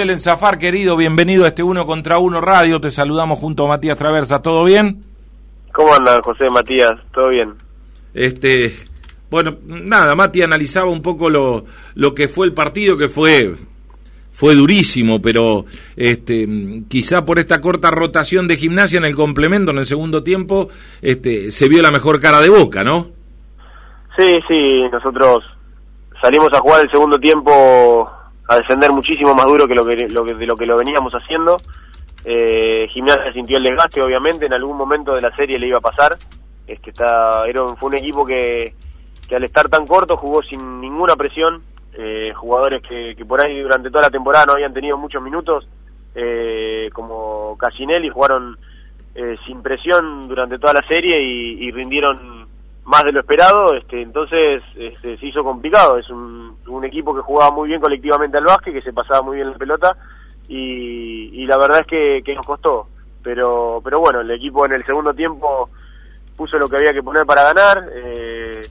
El Zafar, querido, bienvenido a este Uno contra Uno Radio. Te saludamos junto a Matías Traversa. ¿Todo bien? ¿Cómo anda, José Matías? ¿Todo bien? Este, bueno, nada, Mati analizaba un poco lo, lo que fue el partido, que fue fue durísimo, pero este, quizá por esta corta rotación de gimnasia en el complemento en el segundo tiempo, este, se vio la mejor cara de Boca, ¿no? Sí, sí, nosotros salimos a jugar el segundo tiempo a defender muchísimo más duro que lo que, lo que de lo que lo veníamos haciendo. Eh, Gimnasia sintió el desgaste, obviamente, en algún momento de la serie le iba a pasar. Este, está, era, fue un equipo que, que al estar tan corto jugó sin ninguna presión. Eh, jugadores que, que, por ahí durante toda la temporada no habían tenido muchos minutos, eh, como Casinelli, jugaron eh, sin presión durante toda la serie y rindieron más de lo esperado, este, entonces este, se hizo complicado. Es un, equipo que jugaba muy bien colectivamente al básquet, que se pasaba muy bien la pelota y, y la verdad es que, que, nos costó. Pero, pero bueno, el equipo en el segundo tiempo puso lo que había que poner para ganar. Eh,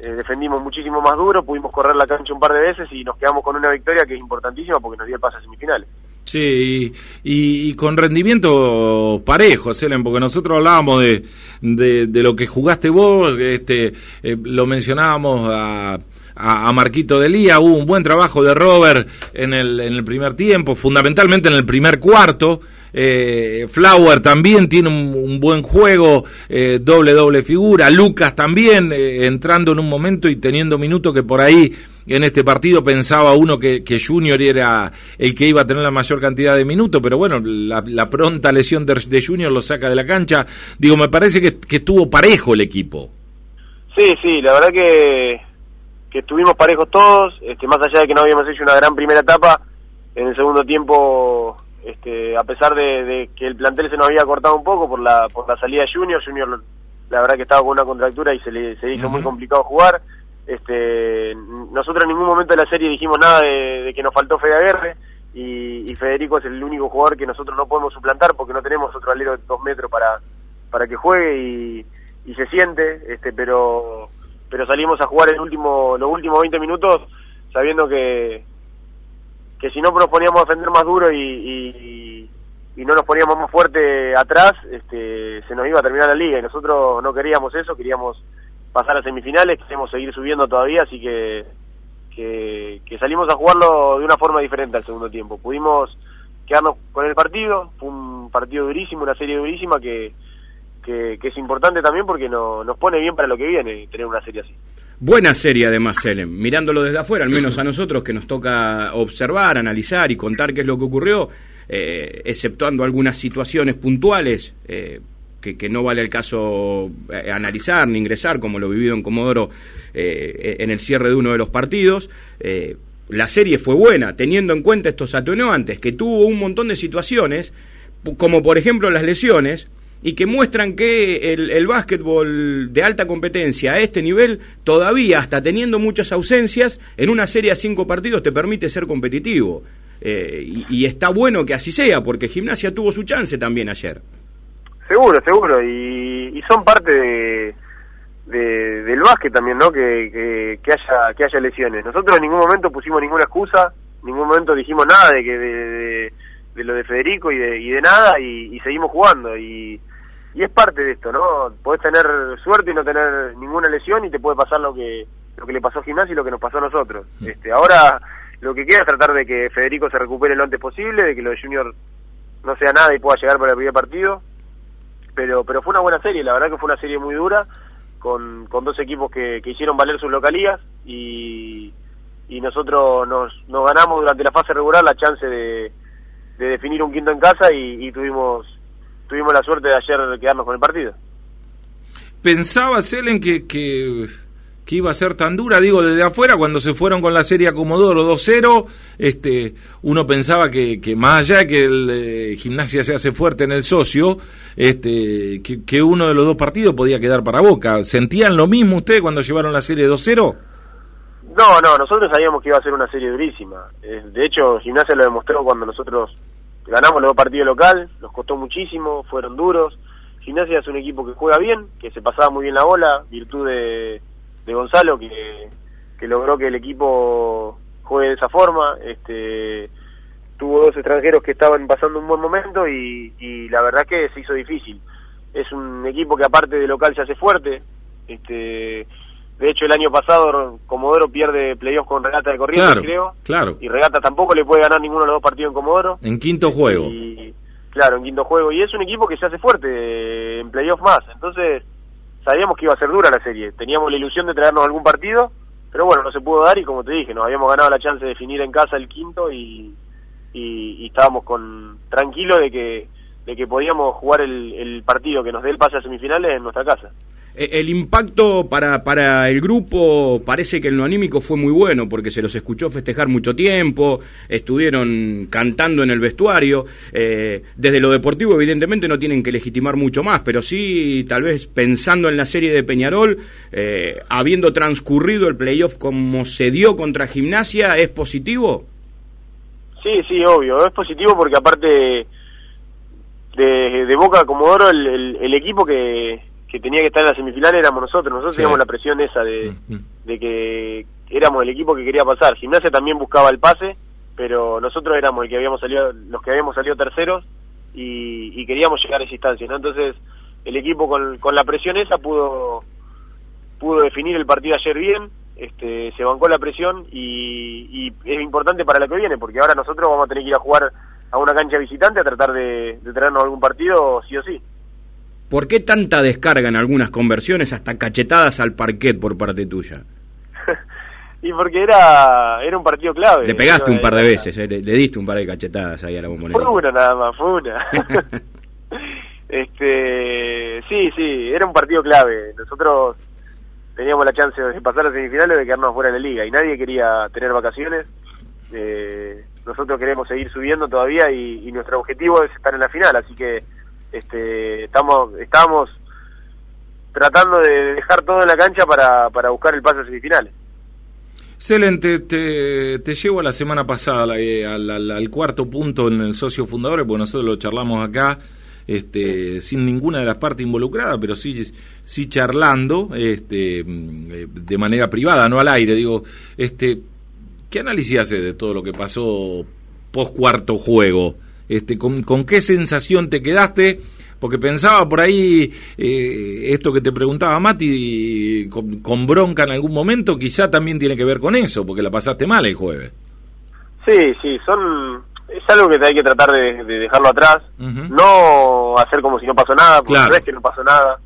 eh, defendimos muchísimo más duro, pudimos correr la cancha un par de veces y nos quedamos con una victoria que es importantísima porque nos dio el pase a semifinales. Sí, y, y, con rendimiento parejo, Selen, porque nosotros hablábamos de, de, de, lo que jugaste vos, este, eh, lo mencionábamos a, a, a, Marquito Delía, hubo un buen trabajo de Robert en el, en el primer tiempo, fundamentalmente en el primer cuarto, eh, Flower también tiene un, un buen juego, eh, doble doble figura, Lucas también eh, entrando en un momento y teniendo minutos que por ahí en este partido pensaba uno que, Junior era el que iba a tener la mayor cantidad de minutos, pero bueno, la, pronta lesión de, de, Junior lo saca de la cancha. Digo, me parece que, que estuvo parejo el equipo. Sí, sí, la verdad que, que estuvimos parejos todos, este, más allá de que no habíamos hecho una gran primera etapa, en el segundo tiempo este, a pesar de, de, que el plantel se nos había cortado un poco por la por la salida de Junior, Junior la verdad que estaba con una contractura y se le se hizo uh -huh. muy complicado jugar. Este, nosotros en ningún momento de la serie dijimos nada de, de que nos faltó Fede Aguerre y, y, Federico es el único jugador que nosotros no podemos suplantar porque no tenemos otro alero de dos metros para para que juegue y, y se siente, este, pero pero salimos a jugar el último los últimos 20 minutos sabiendo que que si no nos poníamos a defender más duro y, y, no nos poníamos más fuerte atrás, este, se nos iba a terminar la liga y nosotros no queríamos eso, queríamos pasar a semifinales, queremos seguir subiendo todavía, así que, que, que salimos a jugarlo de una forma diferente al segundo tiempo. Pudimos quedarnos con el partido, fue un partido durísimo, una serie durísima que, que, que es importante también porque no, nos pone bien para lo que viene tener una serie así. Buena serie además, Selem. Mirándolo desde afuera, al menos a nosotros que nos toca observar, analizar y contar qué es lo que ocurrió, eh, exceptuando algunas situaciones puntuales eh, que, no vale el caso eh, analizar ni ingresar, como lo vivido en Comodoro en el cierre de uno de los partidos. La serie fue buena, teniendo en cuenta estos atenuantes, que tuvo un montón de situaciones, como por ejemplo las lesiones, y que muestran que el, el básquetbol de alta competencia a este nivel, todavía, hasta teniendo muchas ausencias, en una serie a cinco partidos te permite ser competitivo. Eh, y, está bueno que así sea, porque Gimnasia tuvo su chance también ayer. Seguro, seguro, y, y son parte de, de, del básquet también, ¿no? Que, que, que, haya, que haya lesiones. Nosotros en ningún momento pusimos ninguna excusa, en ningún momento dijimos nada de que de, de, de lo de Federico y de, y de nada, y, y seguimos jugando. y y es parte de esto, ¿no? Podés tener suerte y no tener ninguna lesión y te puede pasar lo que lo que le pasó a Gimnasia y lo que nos pasó a nosotros. Mm. Este, ahora lo que queda es tratar de que Federico se recupere lo antes posible, de que lo de Junior no sea nada y pueda llegar para el primer partido. Pero pero fue una buena serie, la verdad que fue una serie muy dura con, con dos equipos que, que hicieron valer sus localías y, y nosotros nos, nos ganamos durante la fase regular la chance de, de definir un quinto en casa y, y tuvimos tuvimos la suerte de ayer quedarnos con el partido. ¿Pensaba Selen que, que, que, iba a ser tan dura? Digo, desde afuera, cuando se fueron con la serie a Comodoro 2-0, este, uno pensaba que, que más allá de que el eh, gimnasia se hace fuerte en el socio, este, que, que, uno de los dos partidos podía quedar para Boca. ¿Sentían lo mismo ustedes cuando llevaron la serie 2-0? No, no, nosotros sabíamos que iba a ser una serie durísima. De hecho, Gimnasia lo demostró cuando nosotros ganamos los dos partidos local, nos costó muchísimo, fueron duros. Gimnasia es un equipo que juega bien, que se pasaba muy bien la bola, virtud de, de Gonzalo, que, que logró que el equipo juegue de esa forma. Este, otros extranjeros que estaban pasando un buen momento y, y la verdad que se hizo difícil. Es un equipo que aparte de local se hace fuerte, este de hecho, el año pasado Comodoro pierde playoffs con Regata de Corrientes, creo. Claro. Y Regata tampoco le puede ganar ninguno de los dos partidos en Comodoro. En quinto juego. claro, en quinto juego. Y es un equipo que se hace fuerte en playoffs más. Entonces, sabíamos que iba a ser dura la serie. Teníamos la ilusión de traernos algún partido, pero bueno, no se pudo dar y como te dije, nos habíamos ganado la chance de definir en casa el quinto y, y, estábamos con tranquilos de que de que podíamos jugar el, el partido que nos dé el pase a semifinales en nuestra casa. Eh, el impacto para, para el grupo parece que en lo anímico fue muy bueno porque se los escuchó festejar mucho tiempo, estuvieron cantando en el vestuario. Eh, desde lo deportivo, evidentemente, no tienen que legitimar mucho más, pero sí, tal vez pensando en la serie de Peñarol, eh, habiendo transcurrido el playoff como se dio contra Gimnasia, ¿es positivo? Sí, sí, obvio, es positivo porque aparte de, de Boca Comodoro, el, el equipo que que tenía que estar en la semifinal éramos nosotros. Nosotros teníamos la presión esa de, mm, mm. de que éramos el equipo que quería pasar. Gimnasia también buscaba el pase, pero nosotros éramos el que habíamos salido, los que habíamos salido terceros y, queríamos llegar a esa instancia. ¿no? Entonces, el equipo con, con la presión esa pudo pudo definir el partido ayer bien, este, se bancó la presión y, es importante para la que viene, porque ahora nosotros vamos a tener que ir a jugar a una cancha visitante a tratar de, de traernos algún partido sí o sí. ¿Por qué tanta descarga en algunas conversiones hasta cachetadas al parquet por parte tuya? y porque era era un partido clave. Le pegaste un par de veces, eh, le, diste un par de cachetadas ahí a la bombonera. Fue una nada más, fue una. este, sí, sí, era un partido clave. Nosotros teníamos la chance de pasar a semifinales de quedarnos fuera de la liga y nadie quería tener vacaciones. Eh, nosotros queremos seguir subiendo todavía y, y nuestro objetivo es estar en la final, así que este, estamos, estamos tratando de dejar todo en la cancha para, para buscar el pase a semifinales. Excelente, te, te, llevo a la semana pasada eh, al, cuarto punto en el socio fundador, porque nosotros lo charlamos acá, este, sin ninguna de las partes involucradas, pero sí, sí charlando, este, mm, de manera privada, no al aire. Digo, este, ¿qué análisis hace de todo lo que pasó post cuarto juego? Este, con, qué sensación te quedaste, porque pensaba por ahí eh, esto que te preguntaba Mati, con, bronca en algún momento, quizá también tiene que ver con eso, porque la pasaste mal el jueves. Sí, sí, son es algo que hay que tratar de, dejarlo atrás, no hacer como si no pasó nada, porque no es que no pasó nada,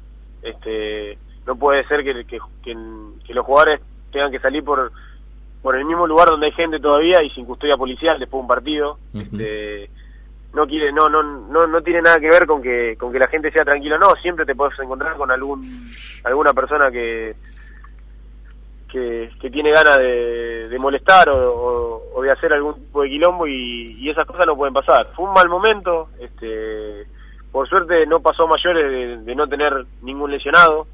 este, no puede ser que, que, que, los jugadores tengan que salir por por el mismo lugar donde hay gente todavía y sin custodia policial después de un partido. este, no quiere no no no no tiene nada que ver con que con que la gente sea tranquila. No siempre te puedes encontrar con algún alguna persona que que, tiene ganas de, molestar o, de hacer algún tipo de quilombo y, esas cosas no pueden pasar. Fue un mal momento este por suerte no pasó mayores de, no tener ningún lesionado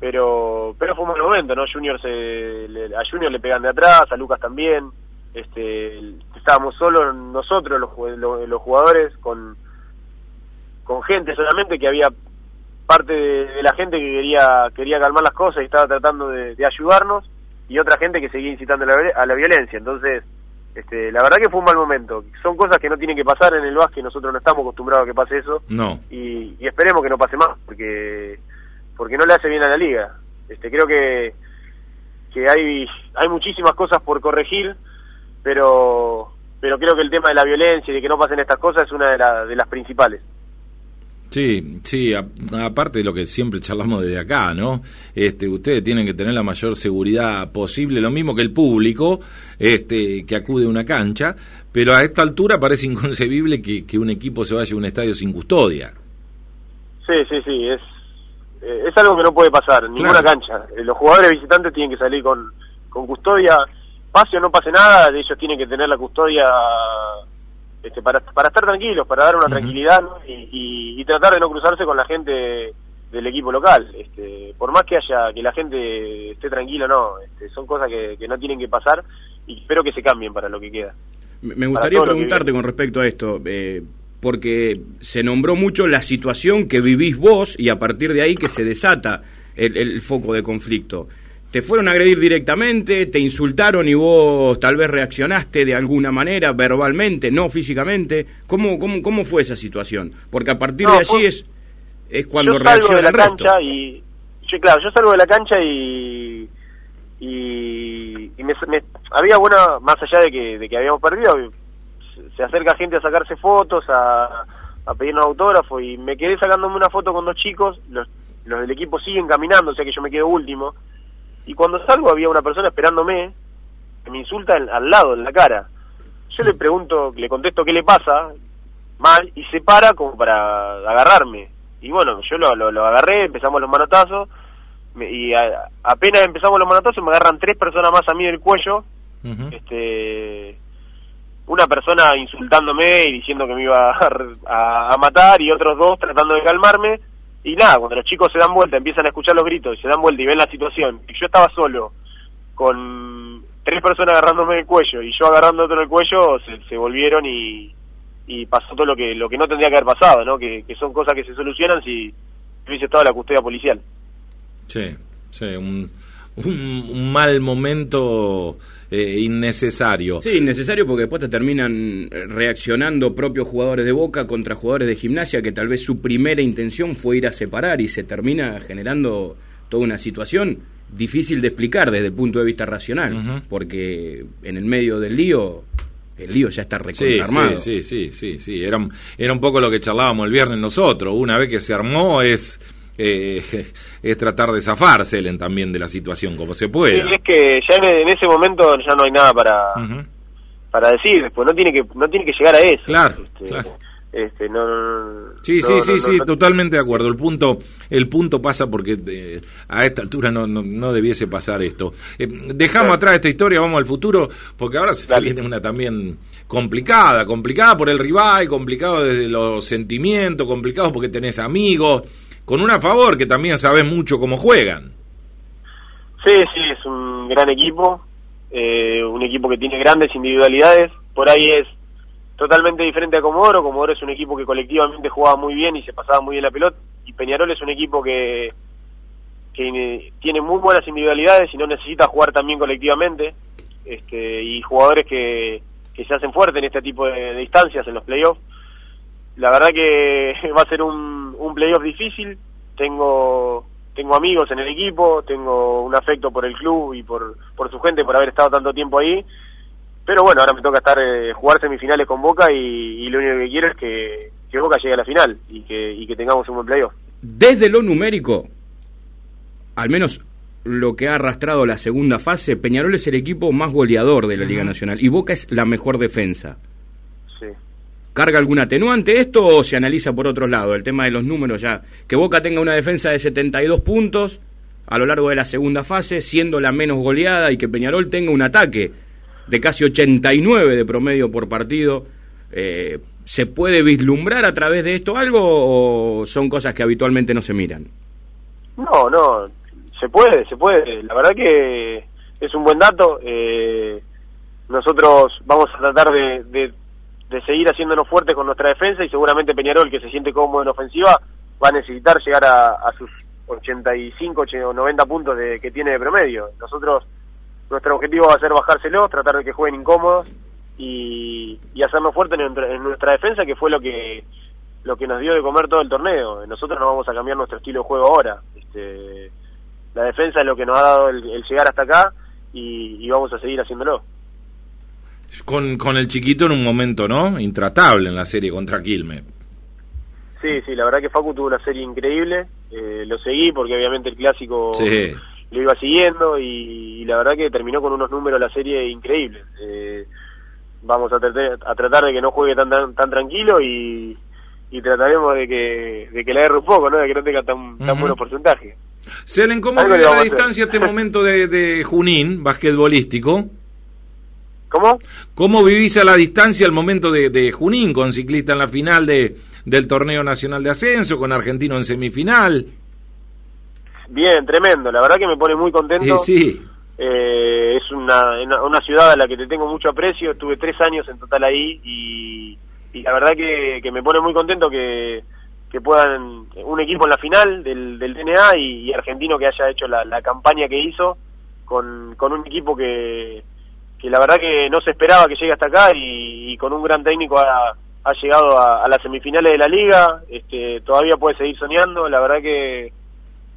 pero pero fue un mal momento no Junior se a Junior le pegan de atrás a Lucas también este estábamos solo nosotros los, los, jugadores con con gente solamente que había parte de, la gente que quería quería calmar las cosas y estaba tratando de, ayudarnos y otra gente que seguía incitando a la, violencia. Entonces este, la verdad que fue un mal momento. Son cosas que no tienen que pasar en el básquet nosotros no estamos acostumbrados a que pase eso. No. Y, y esperemos que no pase más porque porque no le hace bien a la liga. Este creo que que hay hay muchísimas cosas por corregir pero pero creo que el tema de la violencia y de que no pasen estas cosas es una de, de las principales. Sí, sí, aparte de lo que siempre charlamos desde acá, ¿no? Este, ustedes tienen que tener la mayor seguridad posible, lo mismo que el público, este, que acude a una cancha, pero a esta altura parece inconcebible que, que un equipo se vaya a un estadio sin custodia. Sí, sí, sí, es, eh, es algo que no puede pasar, ninguna cancha. Eh, los jugadores visitantes tienen que salir con, con custodia pase o no pase nada, ellos tienen que tener la custodia este, para, para estar tranquilos, para dar una tranquilidad y, tratar de no cruzarse con la gente del equipo local. Este, por más que haya que la gente esté tranquila, no, este, son cosas que, no tienen que pasar y espero que se cambien para lo que queda. Me gustaría preguntarte con respecto a esto, eh, porque se nombró mucho la situación que vivís vos y a partir de ahí que se desata el foco de conflicto. ¿Te fueron a agredir directamente? ¿Te insultaron y vos tal vez reaccionaste de alguna manera, verbalmente, no físicamente? ¿Cómo, cómo, cómo fue esa situación? Porque a partir de allí es, es cuando yo salgo de la el resto. cancha y yo, claro, yo salgo de la cancha y y, y me, me- había buena más allá de que, de que habíamos perdido se, acerca gente a sacarse fotos a, a pedirnos autógrafo y me quedé sacándome una foto con dos chicos los, los del equipo siguen caminando o sea que yo me quedo último y cuando salgo había una persona esperándome que me insulta en- al lado en la cara. Yo le pregunto le contesto qué le pasa mal y se para como para agarrarme. Y bueno yo lo, lo, lo agarré empezamos los manotazos me- y a- apenas empezamos los manotazos me agarran tres personas más a mí del cuello este una persona insultándome y diciendo que me iba a, a- a matar y otros dos tratando de calmarme y nada, cuando los chicos se dan vuelta, empiezan a escuchar los gritos y se dan vuelta y ven la situación, y yo estaba solo con tres personas agarrándome del cuello y yo agarrando otro del cuello, se, se volvieron y, y pasó todo lo que lo que no tendría que haber pasado, ¿no? Que, que son cosas que se solucionan si hubiese estado la custodia policial. Sí, sí, un, un, mal momento eh, innecesario. Sí, necesario porque después te terminan eh, reaccionando propios jugadores de Boca contra jugadores de gimnasia que tal vez su primera intención fue ir a separar y se termina generando toda una situación difícil de explicar desde el punto de vista racional, porque en el medio del lío, el lío ya está Sí, recontra armado. sí, sí, sí, sí, sí. Era, era un poco lo que charlábamos el viernes nosotros. Una vez que se armó es, eh, es tratar de zafarse Ellen, también de la situación como se pueda. Sí, es que ya en, en ese momento ya no hay nada para para decir, después no tiene que no tiene que llegar a eso. Claro, Este, claro. este, no, no- Sí, no, sí, sí, sí, totalmente de acuerdo. El punto, el punto pasa porque eh, a esta altura no, no, no debiese pasar esto. Eh, dejamos Claro. atrás esta historia, vamos al futuro, porque ahora se viene una también complicada, complicada por el rival, complicado desde los sentimientos, complicado porque tenés amigos, con una favor que también sabés mucho cómo juegan. Sí, sí, es un gran equipo, eh, un equipo que tiene grandes individualidades, por ahí es totalmente diferente a Comodoro, Comodoro es un equipo que colectivamente jugaba muy bien y se pasaba muy bien la pelota, y Peñarol es un equipo que, que eh, tiene muy buenas individualidades y no necesita jugar también colectivamente, este, y jugadores que, que se hacen fuertes en este tipo de, de distancias, en los playoffs. La verdad que va a ser un, un playoff difícil, tengo tengo amigos en el equipo, tengo un afecto por el club y por, por su gente por haber estado tanto tiempo ahí. Pero bueno, ahora me toca estar eh, jugar semifinales con Boca y, y lo único que quiero es que, que Boca llegue a la final y que, y que tengamos un buen playoff. Desde lo numérico, al menos lo que ha arrastrado la segunda fase, Peñarol es el equipo más goleador de la Liga Nacional y Boca es la mejor defensa. Sí. ¿Carga algún atenuante esto o se analiza por otro lado? El tema de los números ya. Que Boca tenga una defensa de 72 puntos a lo largo de la segunda fase, siendo la menos goleada, y que Peñarol tenga un ataque de casi 89 de promedio por partido. eh, ¿Se puede vislumbrar a través de esto algo o son cosas que habitualmente no se miran? No, no, se puede, se puede. La verdad que es un buen dato. Eh, nosotros vamos a tratar de, de, de seguir haciéndonos fuertes con nuestra defensa y seguramente Peñarol, que se siente cómodo en ofensiva, va a necesitar llegar a, a sus 85 o 90 puntos de, que tiene de promedio. Nosotros, nuestro objetivo va a ser bajárselos, tratar de que jueguen incómodos y, y hacernos fuertes en, nuestra- en nuestra defensa, que fue lo que lo que nos dio de comer todo el torneo. Nosotros no vamos a cambiar nuestro estilo de juego ahora. Este, la defensa es lo que nos ha dado el, llegar hasta acá y vamos a seguir haciéndolo. Con, con el chiquito en un momento, ¿no? Intratable en la serie contra Quilmes. Sí, sí, la verdad que Facu tuvo una serie increíble. eh, lo seguí porque obviamente el clásico Sí. lo iba siguiendo y, y la verdad que terminó con unos números la serie increíbles. Eh, vamos a tratar, a tratar de que no juegue tan tan, tan tranquilo y, y trataremos de que, de que le agarre un poco, ¿no? De que no tenga tan, tan buenos porcentajes. Selen, ¿cómo vive la distancia este momento de, de Junín, basquetbolístico? ¿Cómo? ¿Cómo vivís a la distancia el momento de, de Junín, con ciclista en la final de, del torneo nacional de ascenso, con argentino en semifinal? Bien, tremendo. La verdad que me pone muy contento. Eh, sí, Eh, es una, una, ciudad a la que te tengo mucho aprecio. Estuve tres años en total ahí y, y la verdad que, que me pone muy contento que, que puedan un equipo en la final del, del DNA y, y argentino que haya hecho la, la campaña que hizo con, con un equipo que, que la verdad que no se esperaba que llegue hasta acá y, con un gran técnico ha, ha llegado a, las semifinales de la liga, este, todavía puede seguir soñando, la verdad que,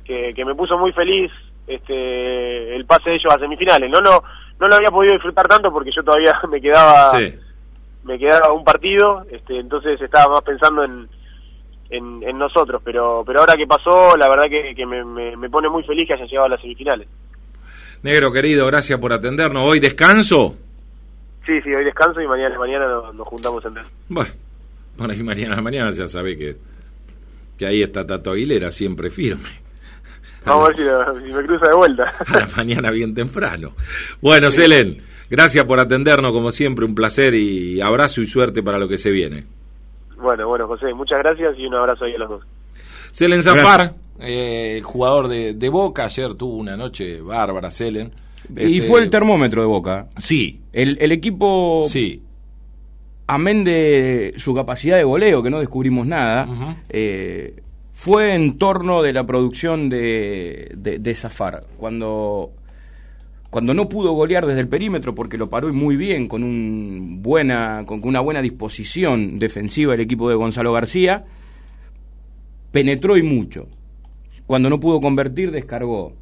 que, me puso muy feliz este, el pase de ellos a semifinales. No, no, no lo había podido disfrutar tanto porque yo todavía me quedaba, me quedaba un partido, este, entonces estaba más pensando en, en, nosotros, pero, pero ahora que pasó, la verdad que, que me, me pone muy feliz que hayan llegado a las semifinales. Negro querido, gracias por atendernos. ¿Hoy descanso? Sí, sí, hoy descanso y mañana mañana nos, juntamos en Bueno, bueno, y mañana mañana ya sabe que, que ahí está Tato Aguilera, siempre firme. Vamos a ver si, me cruza de vuelta. A la mañana bien temprano. Bueno, Selen, gracias por atendernos como siempre, un placer y abrazo y suerte para lo que se viene. Bueno, bueno, José, muchas gracias y un abrazo ahí a los dos. Selen Zafar, eh, jugador de, Boca, ayer tuvo una noche bárbara, Selen. Y este, fue el termómetro de Boca. Sí. El, el equipo, sí. amén de su capacidad de goleo, que no descubrimos nada, eh, fue en torno de la producción de, de, Zafar. Cuando cuando no pudo golear desde el perímetro porque lo paró muy bien con, un buena, con una buena disposición defensiva el equipo de Gonzalo García, penetró y mucho. Cuando no pudo convertir, descargó.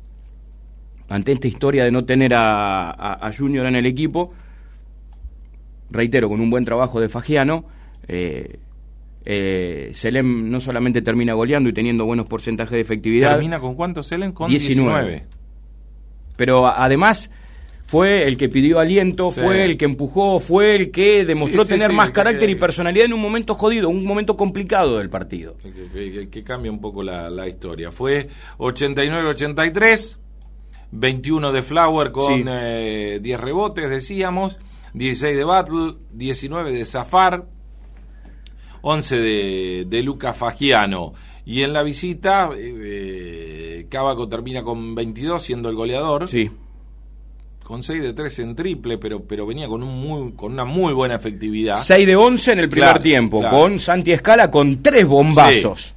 Ante esta historia de no tener a, Junior en el equipo, reitero, con un buen trabajo de Fagiano, eh, eh, Selem no solamente termina goleando y teniendo buenos porcentajes de efectividad. ¿Termina con cuánto Selem? Con 19. Pero además fue el que pidió aliento, fue el que empujó, fue el que demostró tener más carácter y personalidad en un momento jodido, un momento complicado del partido. Que, cambia un poco la, historia. Fue 89-83, 21 de Flower con 10 eh, rebotes, decíamos, 16 de Battle, 19 de Zafar, 11 de, de Luca Fagiano. Y en la visita, eh, eh termina con 22, siendo el goleador. Sí con 6 de 3 en triple, pero, pero venía con, un muy, con una muy buena efectividad. 6 de 11 en el primer tiempo, con Santi Escala con tres bombazos.